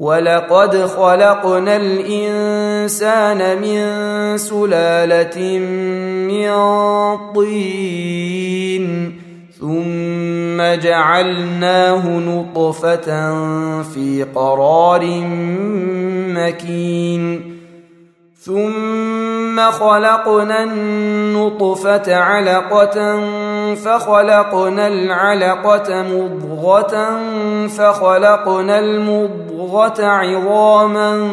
ولقد خلقنا الانسان من سلاله من طين ثم جعلناه نطفه في قرار مكين ثم خلقنا النطفة علقة فخلقنا العلقة مضغة فخلقنا المضغة عظاما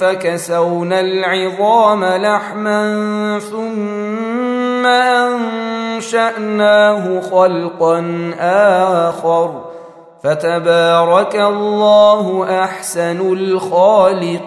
فكسونا العظام لحما ثم أنشأناه خلقا آخر. فتبارك الله أحسن الخالقين.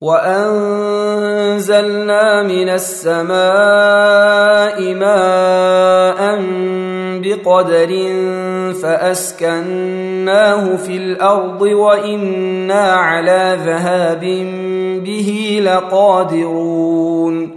وانزلنا من السماء ماء بقدر فاسكناه في الأرض وأنا على ذهاب به لقادرون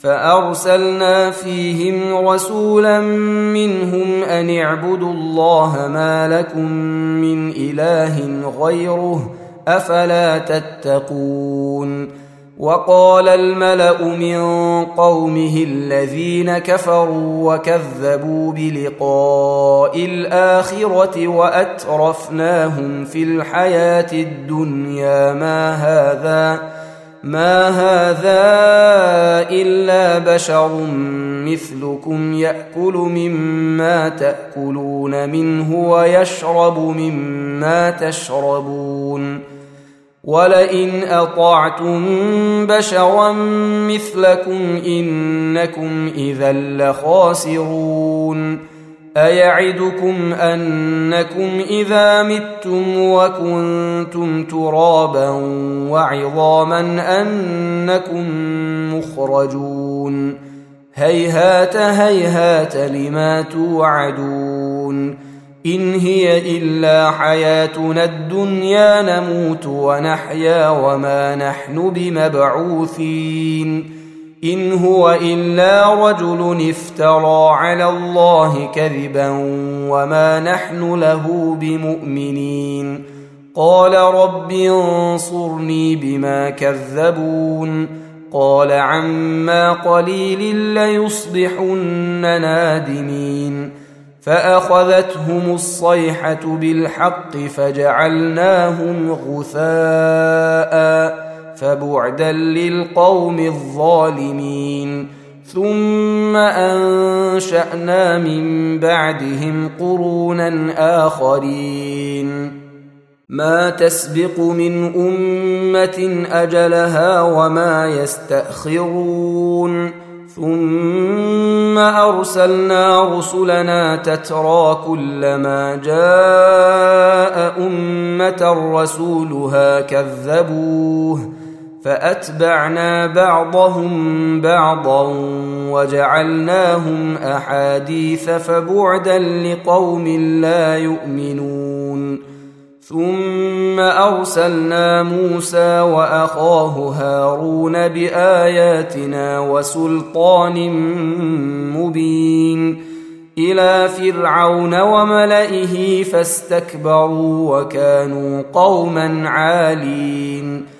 فأرسلنا فيهم رسولا منهم أن اعبدوا الله ما لكم من إله غيره أفلا تتقون وقال الملأ من قومه الذين كفروا وكذبوا بلقاء الآخرة وأترفناهم في الحياة الدنيا ما هذا ما هذا الا بشر مثلكم ياكل مما تاكلون منه ويشرب مما تشربون ولئن اطعتم بشرا مثلكم انكم اذا لخاسرون أيعدكم أنكم إذا متم وكنتم ترابا وعظاما أنكم مخرجون؟ هيهات هيهات لما توعدون؟ إن هي إلا حياتنا الدنيا نموت ونحيا وما نحن بمبعوثين؟ إن هو إلا رجل افترى على الله كذبا وما نحن له بمؤمنين. قال رب انصرني بما كذبون. قال عما قليل ليصبحن نادمين. فأخذتهم الصيحة بالحق فجعلناهم غثاء. فبعدا للقوم الظالمين. ثم أنشأنا من بعدهم قرونا آخرين. ما تسبق من أمة أجلها وما يستأخرون. ثم أرسلنا رسلنا تترى كلما جاء أمة رسولها كذبوه. فأتبعنا بعضهم بعضا وجعلناهم أحاديث فبعدا لقوم لا يؤمنون. ثم أرسلنا موسى وأخاه هارون بآياتنا وسلطان مبين إلى فرعون وملئه فاستكبروا وكانوا قوما عالين.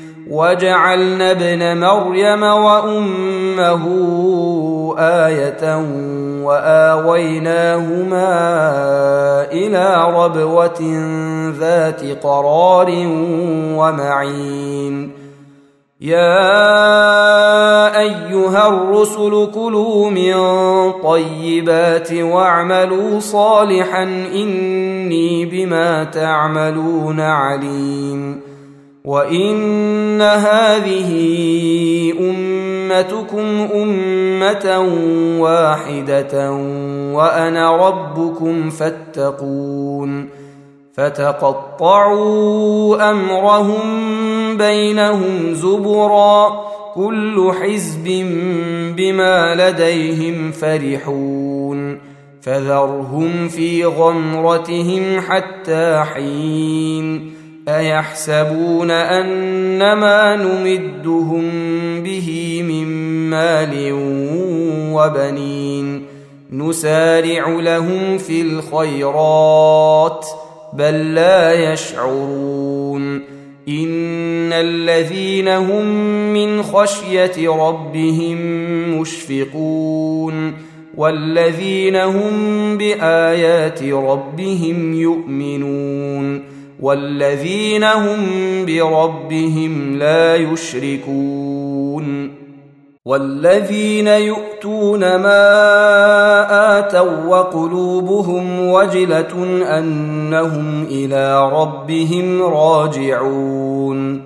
وجعلنا ابن مريم وأمه آية وآويناهما إلى ربوة ذات قرار ومعين. يا أيها الرسل كلوا من طيبات واعملوا صالحا إني بما تعملون عليم. وان هذه امتكم امه واحدة وأنا ربكم فاتقون فتقطعوا امرهم بينهم زبرا كل حزب بما لديهم فرحون فذرهم في غمرتهم حتى حين أيحسبون ان ما نمدهم به من مال وبنين نسارع لهم في الخيرات بل لا يشعرون إن الذين هم من خشية ربهم مشفقون والذين هم بآيات ربهم يؤمنون والذين هم بربهم لا يشركون والذين يؤتون ما آتوا وقلوبهم وجلة أنهم إلى ربهم راجعون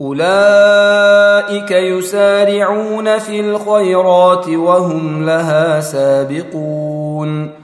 أولئك يسارعون في الخيرات وهم لها سابقون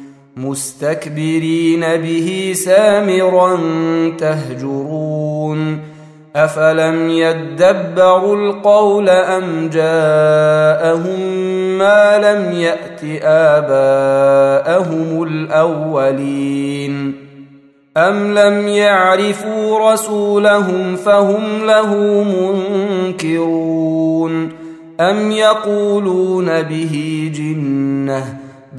مستكبرين به سامرا تهجرون أفلم يدبروا القول أم جاءهم ما لم يأت آباءهم الأولين أم لم يعرفوا رسولهم فهم له منكرون أم يقولون به جنة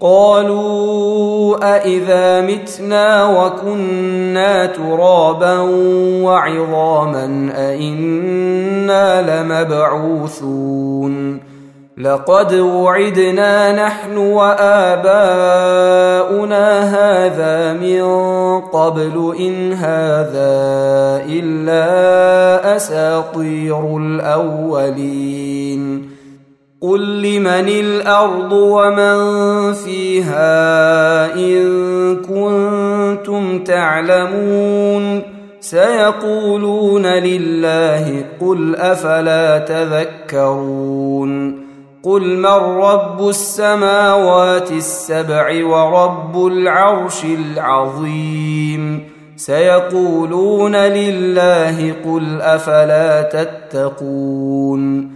قالوا أإذا متنا وكنا ترابا وعظاما أإنا لمبعوثون لقد وعدنا نحن وآباؤنا هذا من قبل إن هذا إلا أساطير الأولين قل لمن الأرض ومن فيها ان كنتم تعلمون سيقولون لله قل افلا تذكرون قل من رب السماوات السبع ورب العرش العظيم سيقولون لله قل افلا تتقون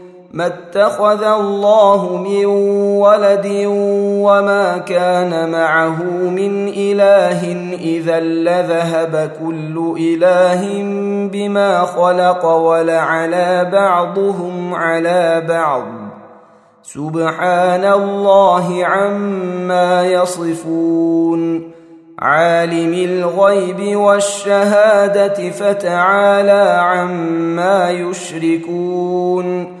ما اتخذ الله من ولد وما كان معه من إله إذا لذهب كل إله بما خلق ولعلى بعضهم على بعض. سبحان الله عما يصفون. عالم الغيب والشهادة فتعالى عما يشركون.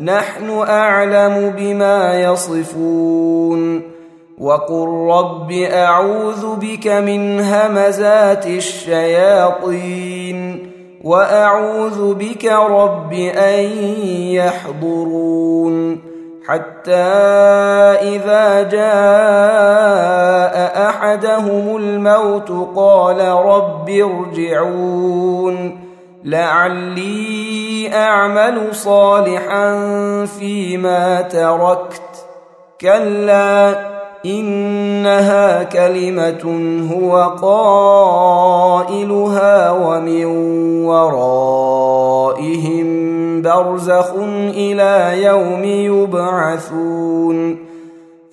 نحن أعلم بما يصفون. وقل رب أعوذ بك من همزات الشياطين وأعوذ بك رب أن يحضرون. حتى إذا جاء أحدهم الموت قال رب ارجعون. لعلي أعمل صالحا فيما تركت. كلا إنها كلمة هو قائلها ومن ورائهم برزخ إلى يوم يبعثون.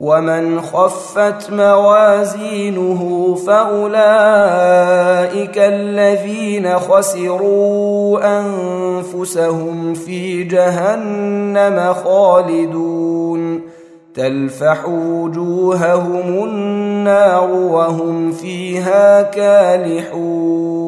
ومن خفت موازينه فاولئك الذين خسروا انفسهم في جهنم خالدون تلفح وجوههم النار وهم فيها كالحون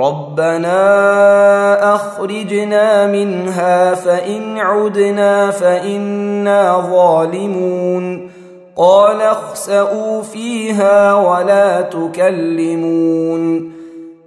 ربنا اخرجنا منها فان عدنا فانا ظالمون قال اخسئوا فيها ولا تكلمون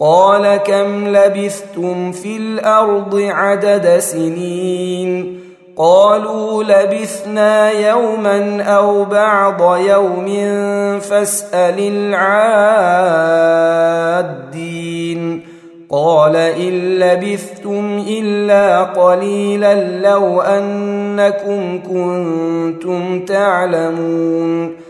قال كم لبثتم في الأرض عدد سنين؟ قالوا لبثنا يوما أو بعض يوم فاسأل العادين. قال إن لبثتم إلا قليلا لو أنكم كنتم تعلمون.